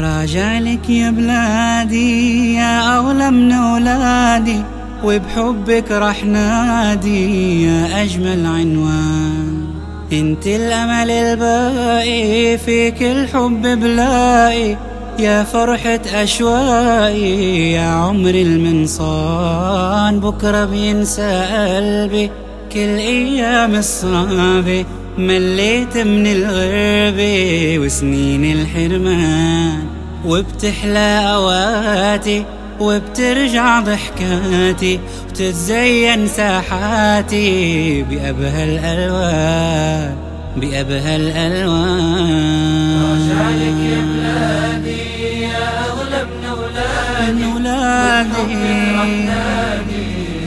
راجع لك يا بلادي يا أغلى من أولادي وبحبك رح نادي يا أجمل عنوان. انت الأمل الباقي فيك الحب بلاقي يا فرحة أشوائي يا عمر المنصان. بكرة بينسى قلبي كل أيام الصعبة. مليت من الغربة وسنين الحرمان وبتحلى أوقاتي وبترجع ضحكاتي وتتزين ساحاتي بأبهى الألوان بأبهى الألوان. راجعلك يا بلادي يا أغلى من أولادي من أولادي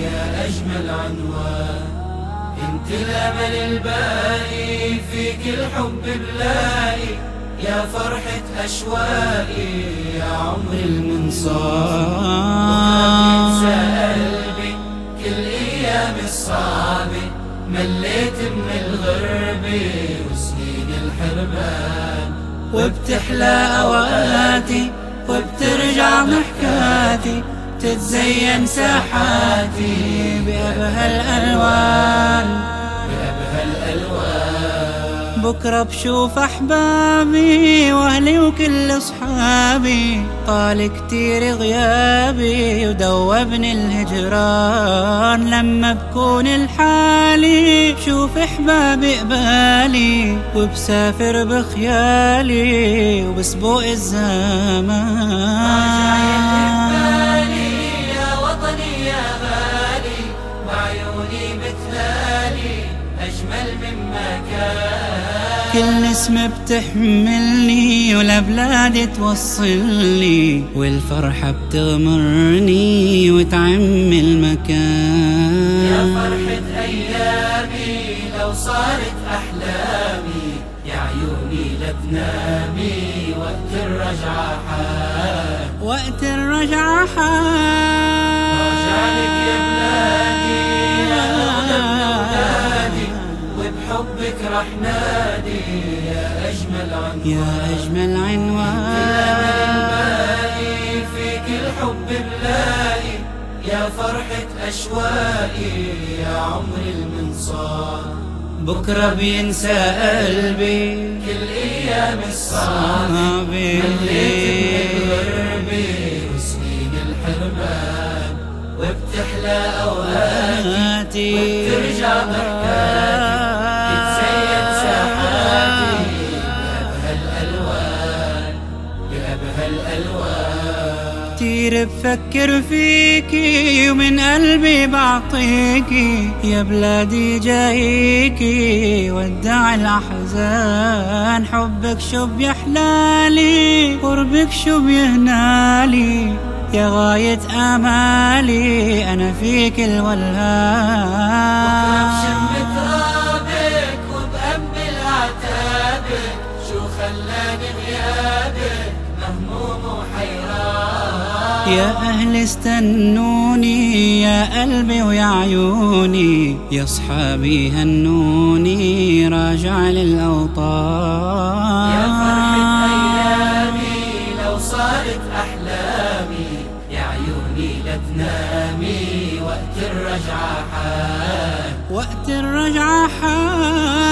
يا أجمل عنوان. انت الأمل الباقي فيك الحب بلاقي يا فرحة أشوائي يا عمر المنصار قلبي كل أيام الصعبة مليت من الغربة وسنين الحرمان وبتحلى أوقاتي وبترجع ضحكاتي تتزين ساحاتي بأبهى الألوان. بكرة بشوف أحبابي وأهلي وكل أصحابي. طال كتير غيابي ودوبني الهجران. لما بكون الحالي بشوف أحبابي قبالي وبسافر بخيالي وبسبوق الزمان. كل نسمة بتحملني ولبلادي توصلني. والفرحة بتغمرني وتعم المكان يا فرحة أيامي لو صارت أحلامي يا عيوني لا تنامي وقت الرجعة حان. وقت الرجعة راجعلك يا بلادي وبحبك رح نادي يا أجمل عنوان. يا أجمل عنوان. فيك الحب بلاقي يا فرحة أشوائي يا عمر المنصار بكرة بينسى قلبي. كل أيام الصعب صعبي مليت من غربي وسنين الحرمان. وبتحلى أوقاتي وبترجع ضحكاتي كتير بفكر فيكي ومن قلبي بعطيكي يا بلادي جايكي ودع الأحزان. حبك شو بيحلالي قربك شو بيهنالي يا غاية آمالي أنا فيك الولهان. يا أهل استنوني يا قلبي ويا عيوني. يا صحابي هنوني راجع للأوطان. يا فرحة أيامي لو صارت أحلامي. يا عيوني لا تنامي وقت الرجعة حان. وقت الرجعة راجعلك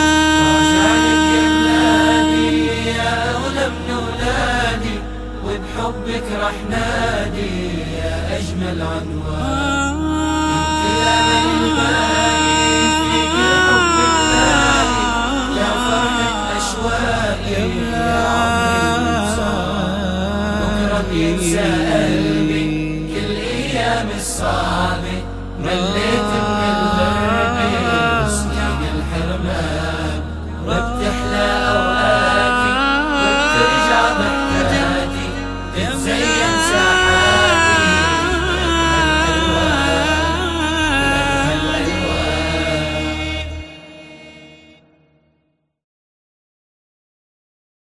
وبحبك رح نادي يا أجمل عنوان بينسى قلبي كل أيام الصعبة مليت